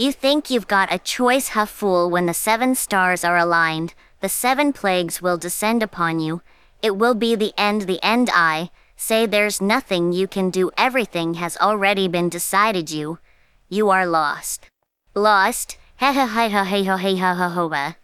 You think you've got a choice, huh, fool, when the seven stars are aligned, the seven plagues will descend upon you. It will be the end, the end. I say there's nothing you can do, everything has already been decided. You, you are lost. Lost? Ha ha ha ha ha ha ha ha ha ha.